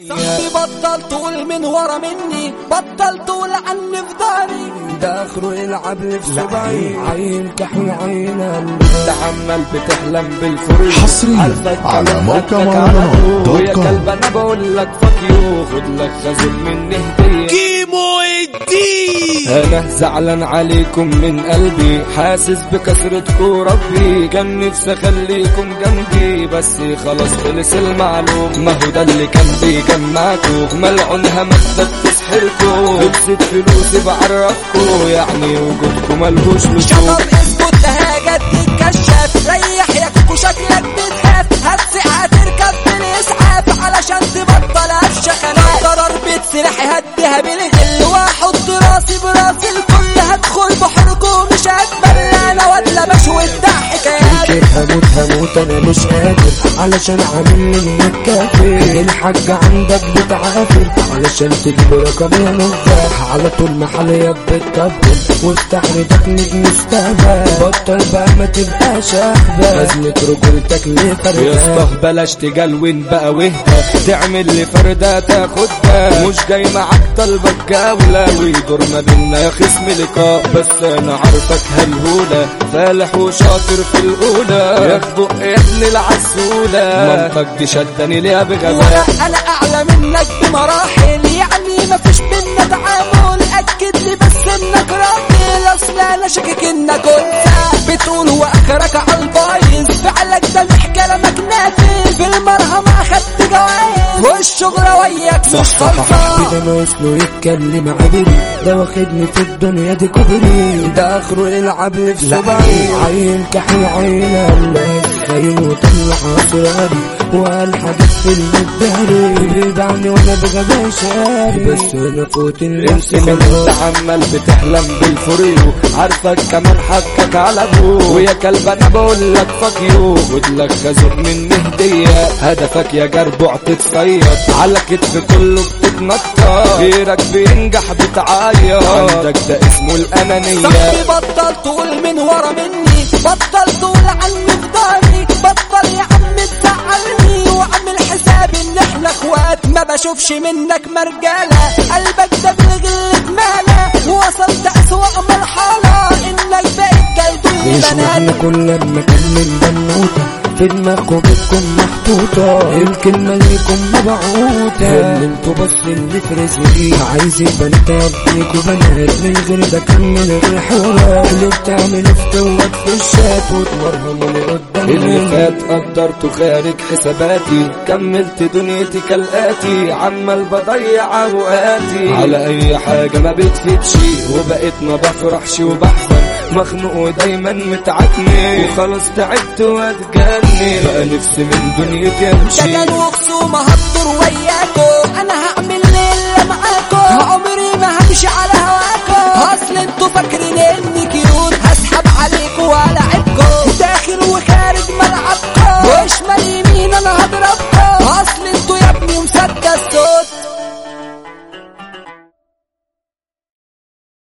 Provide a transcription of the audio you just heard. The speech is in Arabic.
صاحبي بطل تقول من ورا مني بطل تقول عني في داري ده اخره يلعب في صبعي عين كحل عين انت عمال بتحلم بالفريق حصريا على موقع مهرجانات دوت ويا كوم. كلب أنا بقول لك فك يو خد لك خازن مني هدية. أنا زعلان عليكم من قلبي. حاسس بكسرتكم ربي كان نفسي أخليكم جنبي. بس خلاص خلص المعلوم. ما هو ده اللي كان بيجمعكم. ملعون همسة تسحركم خلصت فلوسي بعرفكم يعني وجودكم ملهوش لزوم هموت هموت أنا مش قادر. علشان عامل لي الكافر الحاج عندك بتعافر. علشان تجيب رقم يا نجاح على طول محليك بتكبر. وافتح نجم مستهبل بطل بقى ما تبقاش أهبل. لازمة رجولتك ليه يا اسطى بلاش تجلون بقى واهدى تعمل لي فردة تاخدها. مش جاي معاك طلبك جولة ويدور ما بينا خصم لقاء. بس أنا عارفك هالهولة فالح وشاطر في الأولى. يا بق يا ابن العسولة. مامتك دي شدني ليها بغباء؟ أنا أعلى منك بمراحل. يعني مفيش بينا تعامل. أكد لي بس إنك راجل أصل أنا شاكك إنك انثى بتقول واخرك على البايظ فعلك ده مش كلامك نافذ. في المرهم أخدت جوايز والشغل خلصان كده ناقص له يتكلم عبري ده واخدني في الدنيا دي كبري. ده اخره يلعب لي في صبعي عين كحل عين الله خاين وطلع حاجات في المداري بيدعني وأنا بغباء شاري بس أنا فوت النفس انت عمال بتحلم بالفريو عارفك كمان حقك على ابوه ويا كلب أنا بقول لك فك يو خد لك خازوق مني هديه هدفك يا جربع تتصيد على كتف كله بتتنطط غيرك بينجح بتعيط عندك ده اسمه الانانيه صاحبي بطل تقول من ورا مني بطل تقول عني في داري بطل يا عم تزعلني بشوفش منك مرجالة. قلبك ده بالغل مالة. وصلت أسوأ مرحلة إنك بقيت جلد مش البنات معنى كل بنوتة. في دماغكم بتكون محطوطة الكلمة ليكم مبعوتة اللي أنتوا بس اللي في رزقي. عايزين بنات ابنيكوا بنات من غير ده كمل الحوارات اللي بتعمل افتوات في الشات وتمرهموني قدام اللي فات قدرته خارج حساباتي. كملت دنيتي كالآتي. عمال بضيع اوقاتي على أي حاجة ما بتفيدش. وبقيت ما بفرحش وبحزن مخنوق ودايما متعكني. وخلاص تعبت واتجنن بقى نفسي من دنيتي ده امشي كان وخصومة هتدور هعمل